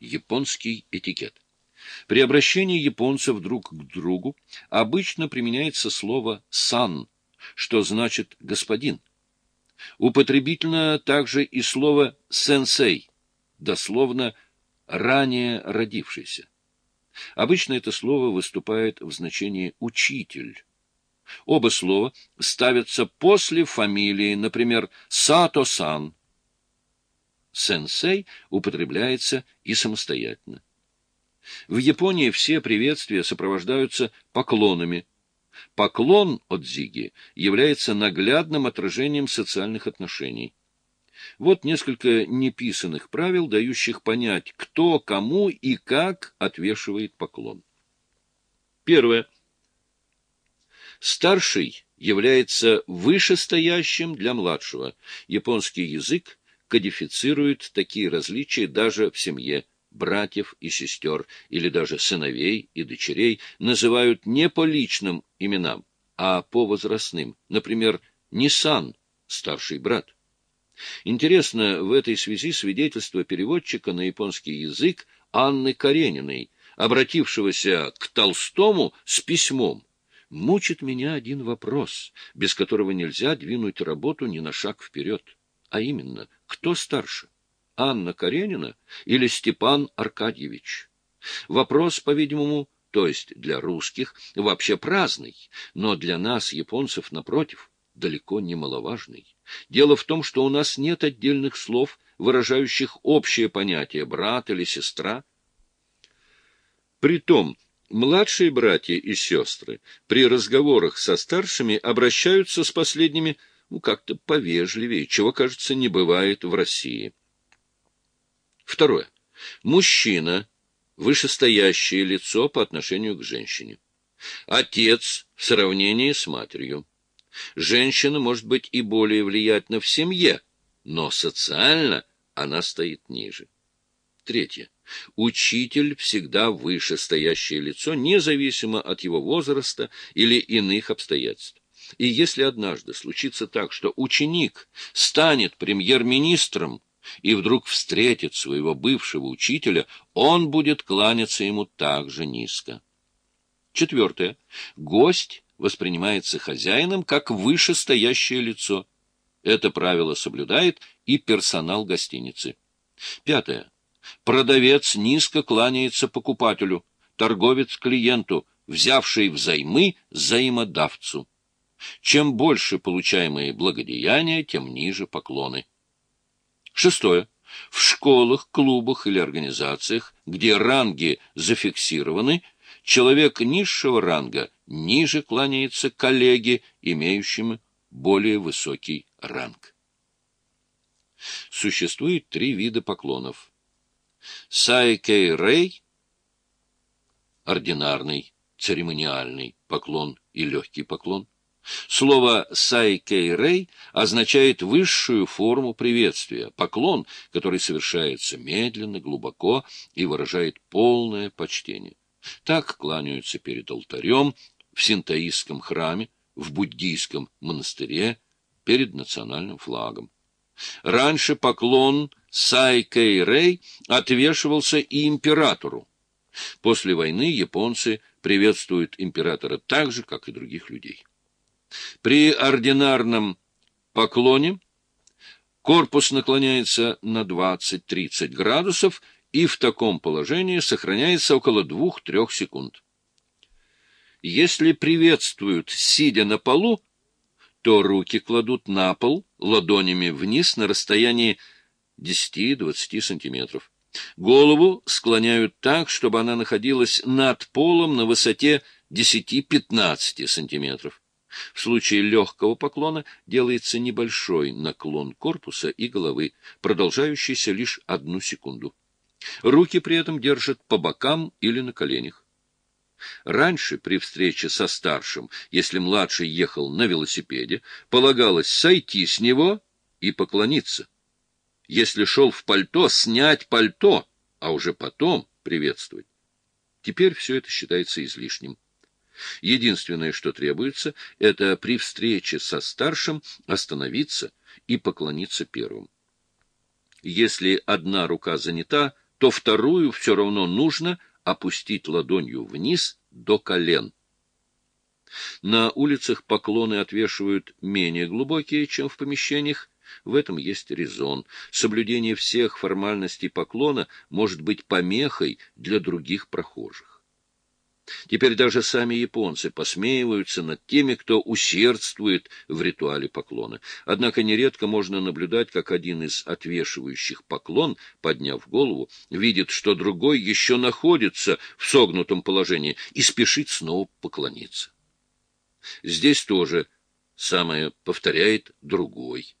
Японский этикет. При обращении японцев друг к другу обычно применяется слово «сан», что значит «господин». Употребительно также и слово «сенсей», дословно «ранее родившийся». Обычно это слово выступает в значении «учитель». Оба слова ставятся после фамилии, например, «сато-сан». «Сенсей» употребляется и самостоятельно. В Японии все приветствия сопровождаются поклонами. Поклон от Зиги является наглядным отражением социальных отношений. Вот несколько неписанных правил, дающих понять, кто кому и как отвешивает поклон. Первое. Старший является вышестоящим для младшего. Японский язык кодифицирует такие различия даже в семье братьев и сестер, или даже сыновей и дочерей, называют не по личным именам, а по возрастным, например, Нисан, старший брат. Интересно в этой связи свидетельство переводчика на японский язык Анны Карениной, обратившегося к Толстому с письмом. Мучит меня один вопрос, без которого нельзя двинуть работу ни на шаг вперед, а именно, кто старше? Анна Каренина или Степан Аркадьевич? Вопрос, по-видимому, то есть для русских, вообще праздный, но для нас, японцев, напротив, далеко не маловажный. Дело в том, что у нас нет отдельных слов, выражающих общее понятие «брат» или «сестра». Притом, младшие братья и сестры при разговорах со старшими обращаются с последними ну, как-то повежливее, чего, кажется, не бывает в России. Второе. Мужчина – вышестоящее лицо по отношению к женщине. Отец в сравнении с матерью. Женщина может быть и более влиятельна в семье, но социально она стоит ниже. Третье. Учитель всегда вышестоящее лицо, независимо от его возраста или иных обстоятельств. И если однажды случится так, что ученик станет премьер-министром, и вдруг встретит своего бывшего учителя, он будет кланяться ему так же низко. Четвертое. Гость воспринимается хозяином как вышестоящее лицо. Это правило соблюдает и персонал гостиницы. Пятое. Продавец низко кланяется покупателю, торговец клиенту, взявший взаймы взаимодавцу. Чем больше получаемые благодеяния, тем ниже поклоны. Шестое. В школах, клубах или организациях, где ранги зафиксированы, человек низшего ранга ниже кланяется коллеге, имеющему более высокий ранг. Существует три вида поклонов. Сайкей-рей – ординарный, церемониальный поклон и легкий поклон – Слово «сайкей-рей» означает высшую форму приветствия, поклон, который совершается медленно, глубоко и выражает полное почтение. Так кланяются перед алтарем, в синтоистском храме, в буддийском монастыре, перед национальным флагом. Раньше поклон Сайкей-рей отвешивался и императору. После войны японцы приветствуют императора так же, как и других людей. При ординарном поклоне корпус наклоняется на 20-30 градусов и в таком положении сохраняется около 2-3 секунд. Если приветствуют, сидя на полу, то руки кладут на пол ладонями вниз на расстоянии 10-20 сантиметров. Голову склоняют так, чтобы она находилась над полом на высоте 10-15 сантиметров. В случае легкого поклона делается небольшой наклон корпуса и головы, продолжающийся лишь одну секунду. Руки при этом держат по бокам или на коленях. Раньше при встрече со старшим, если младший ехал на велосипеде, полагалось сойти с него и поклониться. Если шел в пальто, снять пальто, а уже потом приветствовать. Теперь все это считается излишним. Единственное, что требуется, это при встрече со старшим остановиться и поклониться первым. Если одна рука занята, то вторую все равно нужно опустить ладонью вниз до колен. На улицах поклоны отвешивают менее глубокие, чем в помещениях. В этом есть резон. Соблюдение всех формальностей поклона может быть помехой для других прохожих. Теперь даже сами японцы посмеиваются над теми, кто усердствует в ритуале поклона. Однако нередко можно наблюдать, как один из отвешивающих поклон, подняв голову, видит, что другой еще находится в согнутом положении и спешит снова поклониться. Здесь тоже самое повторяет другой.